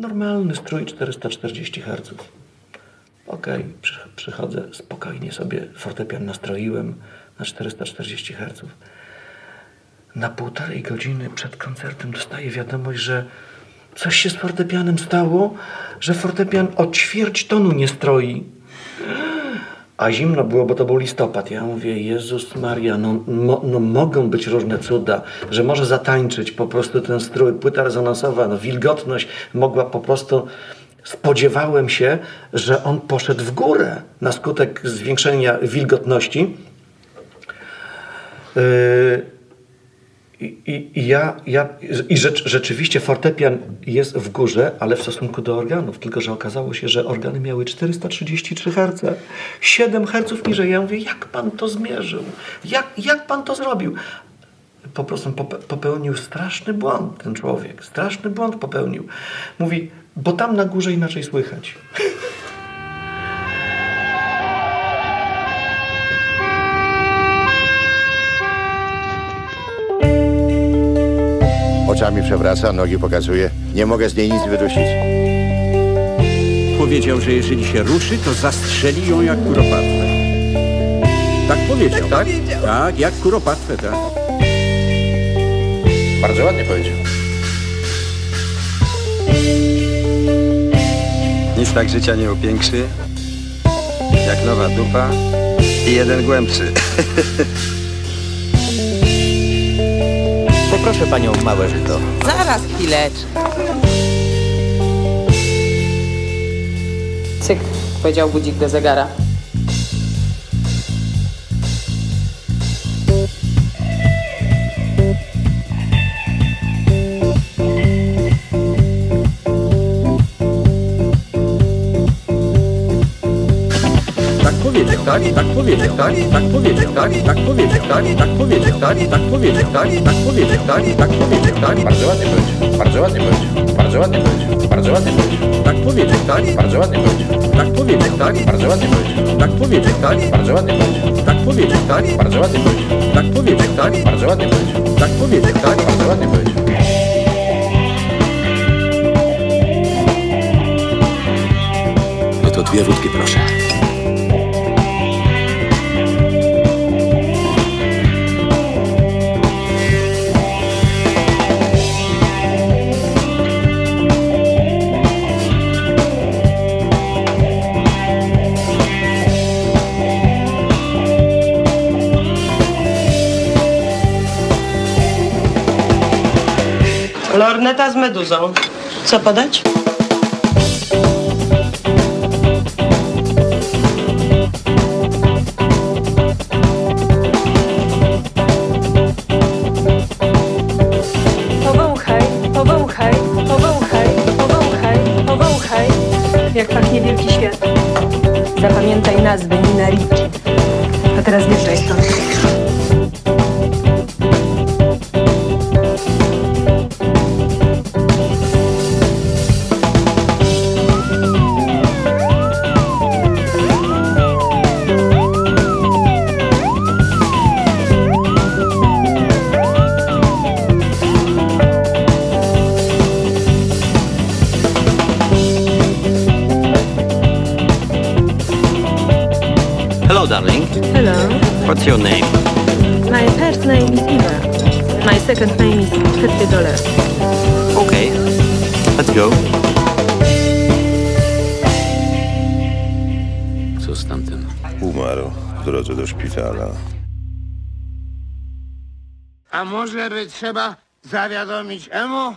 Normalny strój 440 Hz. Przy, przychodzę, spokojnie sobie fortepian nastroiłem na 440 Hz. Na półtorej godziny przed koncertem dostaję wiadomość, że coś się z fortepianem stało, że fortepian o ćwierć tonu nie stroi. A zimno było, bo to był listopad. Ja mówię, Jezus Maria, no, mo, no mogą być różne cuda, że może zatańczyć po prostu ten strój, płyta rezonansowa, no wilgotność mogła po prostu... Spodziewałem się, że on poszedł w górę na skutek zwiększenia wilgotności. Yy, i, i, ja, ja, i rzecz, rzeczywiście fortepian jest w górze, ale w stosunku do organów, tylko że okazało się, że organy miały 433 Hz, 7 Hz niżej. Ja mówię, jak pan to zmierzył? Jak, jak pan to zrobił? Po prostu pope- popełnił straszny błąd ten człowiek, straszny błąd popełnił. Mówi, bo tam na górze inaczej słychać. Oczami przewraca, nogi pokazuje. Nie mogę z niej nic wydusić. Powiedział, że jeżeli się ruszy, to zastrzeli ją jak kuropatwę. Tak powiedział, tak? Tak, jak kuropatwę, tak. Bardzo ładnie powiedział. Nic tak życia nie upiększy, jak nowa dupa i jeden głębszy. Poproszę panią małe żyto. Zaraz chwileczkę. Cyk, powiedział budzik do zegara. tak, tak powiedział, tak, tak powiedział, tak, tak powiedział, tak, tak powiedział, tak, tak powiedział, tak, tak powiedział, tak, tak powiedział, tak. Bardzo ładnie powiedział, bardzo ładnie powiedział, bardzo ładnie powiedział, bardzo ładnie powiedział. Tak powiedział, tak, bardzo ładnie powiedział, tak powiedział, tak, bardzo ładnie powiedział, tak powiedział, tak, bardzo ładnie powiedział, tak powiedział, tak, bardzo ładnie powiedział, tak powiedział, tak, bardzo ładnie powiedział, tak powiedział, tak, bardzo ładnie powiedział. dwie wódki proszę. Lorneta z meduzą. Co podać? Powąchaj, powąchaj, powąchaj, powąchaj, powąchaj, jak pachnie wielki świat. Zapamiętaj nazwy Nina Ricci. A teraz wjeżdżaj darling. Hello, What's your name? my first name is Eva. My second name is 50 dollars. Okay. Let's go. Co z tamtym? Umarł w drodze do szpitala. A może by trzeba zawiadomić Emo?